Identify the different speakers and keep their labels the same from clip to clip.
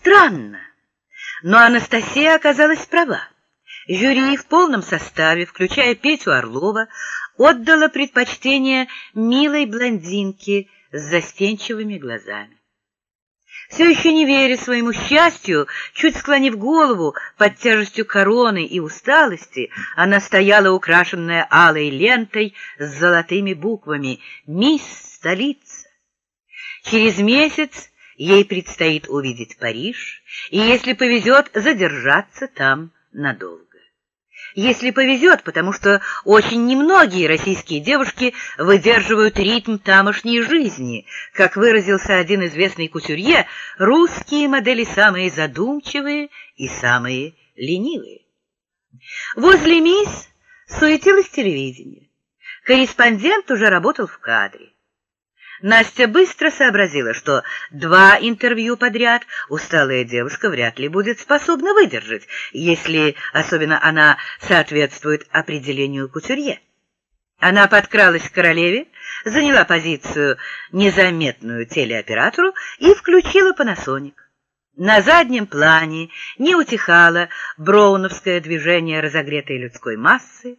Speaker 1: Странно, но Анастасия оказалась права. Жюри в полном составе, включая Петю Орлова, отдало предпочтение милой блондинке с застенчивыми глазами. Все еще не веря своему счастью, чуть склонив голову под тяжестью короны и усталости, она стояла украшенная алой лентой с золотыми буквами «Мисс Столица». Через месяц ей предстоит увидеть Париж, и, если повезет, задержаться там надолго если повезет, потому что очень немногие российские девушки выдерживают ритм тамошней жизни. Как выразился один известный кутюрье, русские модели самые задумчивые и самые ленивые. Возле мисс суетилось телевидение. Корреспондент уже работал в кадре. Настя быстро сообразила, что два интервью подряд усталая девушка вряд ли будет способна выдержать, если особенно она соответствует определению кутюрье. Она подкралась к королеве, заняла позицию незаметную телеоператору и включила панасоник. На заднем плане не утихало броуновское движение разогретой людской массы.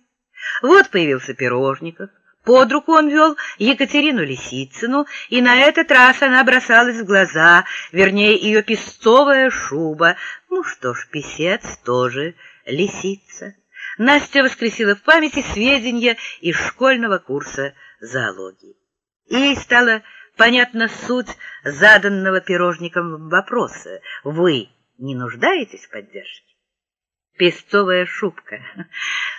Speaker 1: Вот появился Пирожников, под руку он вел Екатерину Лисицыну, и на этот раз она бросалась в глаза, вернее, ее песцовая шуба. Ну что ж, писец тоже лисица. Настя воскресила в памяти сведения из школьного курса зоологии. Ей стала понятна суть заданного пирожником вопроса. Вы не нуждаетесь в поддержке? Песцовая шубка.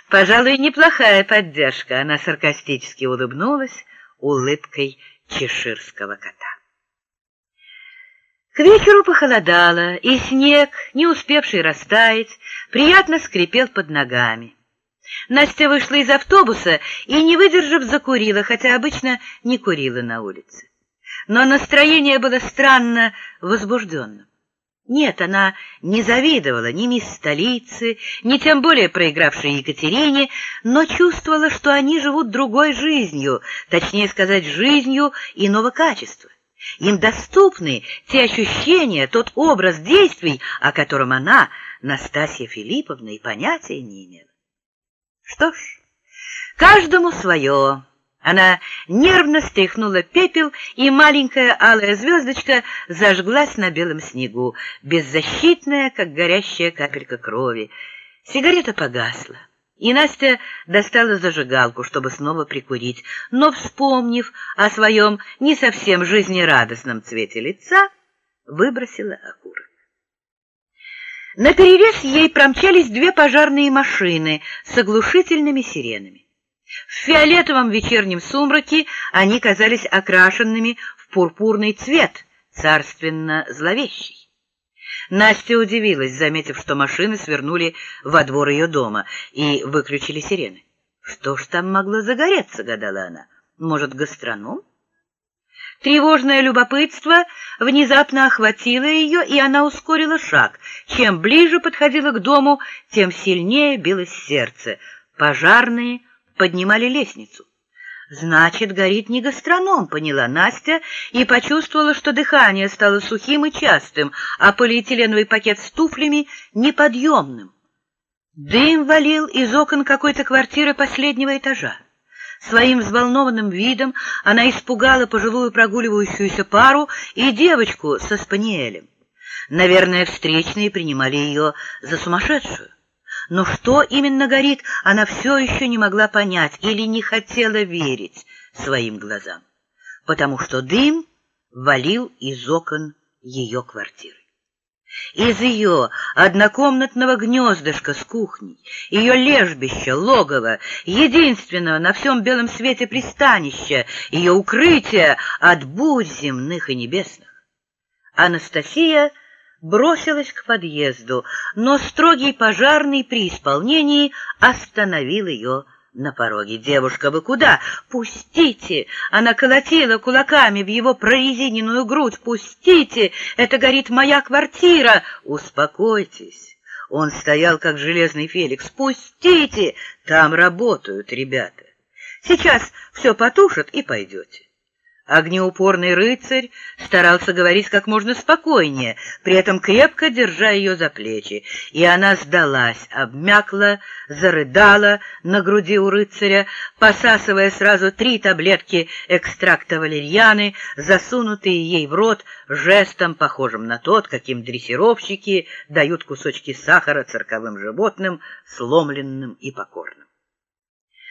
Speaker 1: Пожалуй, неплохая поддержка. Она саркастически улыбнулась улыбкой чеширского кота. К вечеру похолодало, и снег, не успевший растаять, приятно скрипел под ногами. Настя вышла из автобуса и, не выдержав, закурила, хотя обычно не курила на улице. Но настроение было странно возбужденным. Нет, она не завидовала ни мисс столицы, ни тем более проигравшей Екатерине, но чувствовала, что они живут другой жизнью, точнее сказать, жизнью иного качества. Им доступны те ощущения, тот образ действий, о котором она, Настасья Филипповна, и понятия не имела. Что ж, каждому свое. Она нервно стряхнула пепел, и маленькая алая звездочка зажглась на белом снегу, беззащитная, как горящая капелька крови. Сигарета погасла, и Настя достала зажигалку, чтобы снова прикурить, но, вспомнив о своем не совсем жизнерадостном цвете лица, выбросила окурок. На перерез ей промчались две пожарные машины с оглушительными сиренами. В фиолетовом вечернем сумраке они казались окрашенными в пурпурный цвет, царственно зловещий. Настя удивилась, заметив, что машины свернули во двор ее дома и выключили сирены. Что ж там могло загореться, гадала она. Может, гастроном? Тревожное любопытство внезапно охватило ее, и она ускорила шаг. Чем ближе подходила к дому, тем сильнее билось сердце. Пожарные поднимали лестницу. Значит, горит не гастроном, поняла Настя и почувствовала, что дыхание стало сухим и частым, а полиэтиленовый пакет с туфлями неподъемным. Дым валил из окон какой-то квартиры последнего этажа. Своим взволнованным видом она испугала пожилую прогуливающуюся пару и девочку со спаниелем. Наверное, встречные принимали ее за сумасшедшую. Но что именно горит, она все еще не могла понять или не хотела верить своим глазам, потому что дым валил из окон ее квартиры. Из ее однокомнатного гнездышка с кухней, ее лежбища, логова, единственного на всем белом свете пристанища, ее укрытия от бурь земных и небесных. Анастасия бросилась к подъезду, но строгий пожарный при исполнении остановил ее на пороге. «Девушка, вы куда? Пустите!» Она колотила кулаками в его прорезиненную грудь. «Пустите! Это горит моя квартира!» «Успокойтесь!» Он стоял, как железный Феликс. «Пустите! Там работают ребята. Сейчас все потушат и пойдете». Огнеупорный рыцарь старался говорить как можно спокойнее, при этом крепко держа ее за плечи, и она сдалась, обмякла, зарыдала на груди у рыцаря, посасывая сразу три таблетки экстракта валерьяны, засунутые ей в рот жестом, похожим на тот, каким дрессировщики дают кусочки сахара цирковым животным, сломленным и покорным.